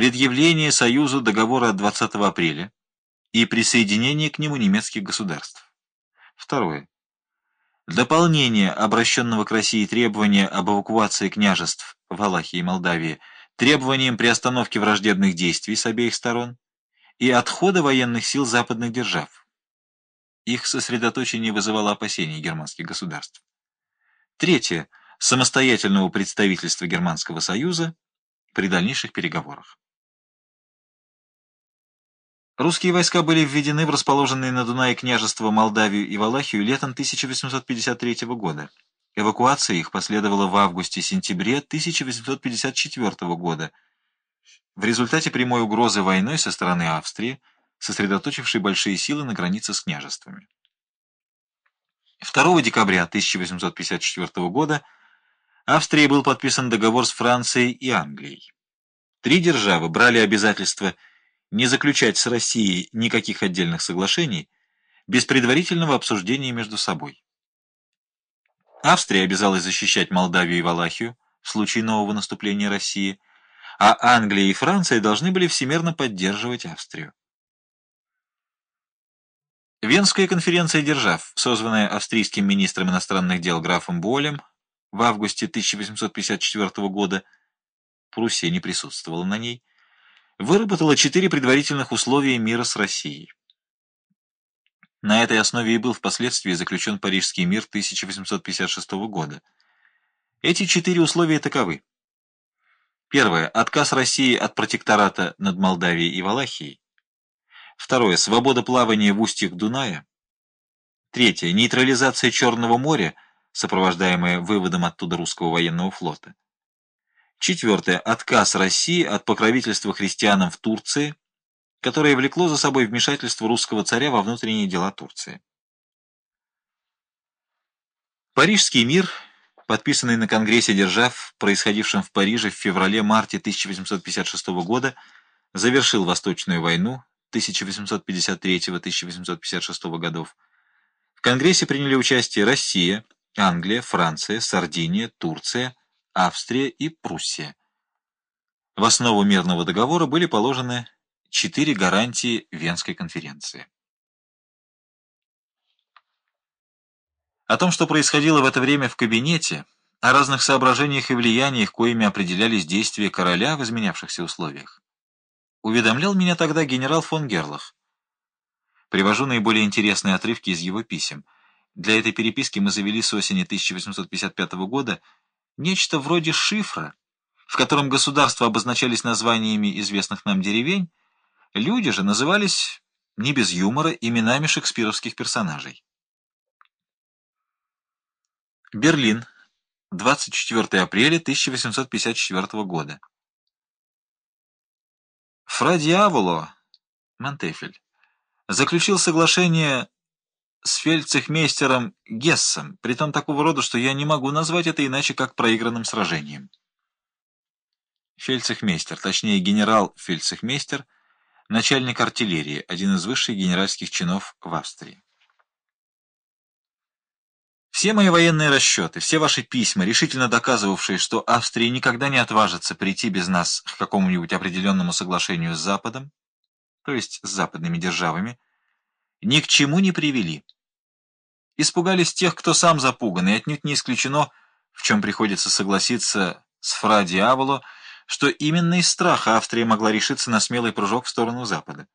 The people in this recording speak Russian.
предъявление Союзу договора от 20 апреля и присоединение к нему немецких государств. Второе. Дополнение обращенного к России требования об эвакуации княжеств Валахии и Молдавии требованием приостановки враждебных действий с обеих сторон и отхода военных сил западных держав. Их сосредоточение вызывало опасения германских государств. Третье. Самостоятельного представительства Германского Союза при дальнейших переговорах. Русские войска были введены в расположенные на Дунае княжества Молдавию и Валахию летом 1853 года. Эвакуация их последовала в августе-сентябре 1854 года. В результате прямой угрозы войной со стороны Австрии, сосредоточившей большие силы на границе с княжествами. 2 декабря 1854 года Австрии был подписан договор с Францией и Англией. Три державы брали обязательство не заключать с Россией никаких отдельных соглашений без предварительного обсуждения между собой. Австрия обязалась защищать Молдавию и Валахию в случае нового наступления России, а Англия и Франция должны были всемерно поддерживать Австрию. Венская конференция держав, созванная австрийским министром иностранных дел графом Болем в августе 1854 года, Пруссия не присутствовала на ней, выработала четыре предварительных условия мира с Россией. На этой основе и был впоследствии заключен Парижский мир 1856 года. Эти четыре условия таковы. Первое. Отказ России от протектората над Молдавией и Валахией. Второе. Свобода плавания в устьях Дуная. Третье. Нейтрализация Черного моря – сопровождаемое выводом оттуда русского военного флота. Четвертое. Отказ России от покровительства христианам в Турции, которое влекло за собой вмешательство русского царя во внутренние дела Турции. Парижский мир, подписанный на Конгрессе держав, происходившем в Париже в феврале-марте 1856 года, завершил Восточную войну 1853-1856 годов. В Конгрессе приняли участие Россия, Англия, Франция, Сардиния, Турция, Австрия и Пруссия. В основу мирного договора были положены четыре гарантии Венской конференции. О том, что происходило в это время в кабинете, о разных соображениях и влияниях, коими определялись действия короля в изменявшихся условиях, уведомлял меня тогда генерал фон Герлах. Привожу наиболее интересные отрывки из его писем – для этой переписки мы завели с осени 1855 года нечто вроде шифра, в котором государства обозначались названиями известных нам деревень, люди же назывались, не без юмора, именами шекспировских персонажей. Берлин, 24 апреля 1854 года. Фра Диаволо, Монтефель, заключил соглашение с фельдцехмейстером Гессом, притом такого рода, что я не могу назвать это иначе, как проигранным сражением. Фельдцехмейстер, точнее генерал-фельдцехмейстер, начальник артиллерии, один из высших генеральских чинов в Австрии. Все мои военные расчеты, все ваши письма, решительно доказывавшие, что Австрия никогда не отважится прийти без нас к какому-нибудь определенному соглашению с Западом, то есть с западными державами, ни к чему не привели. Испугались тех, кто сам запуган, и отнюдь не исключено, в чем приходится согласиться с Фра Диаволо, что именно из страха Австрия могла решиться на смелый прыжок в сторону Запада.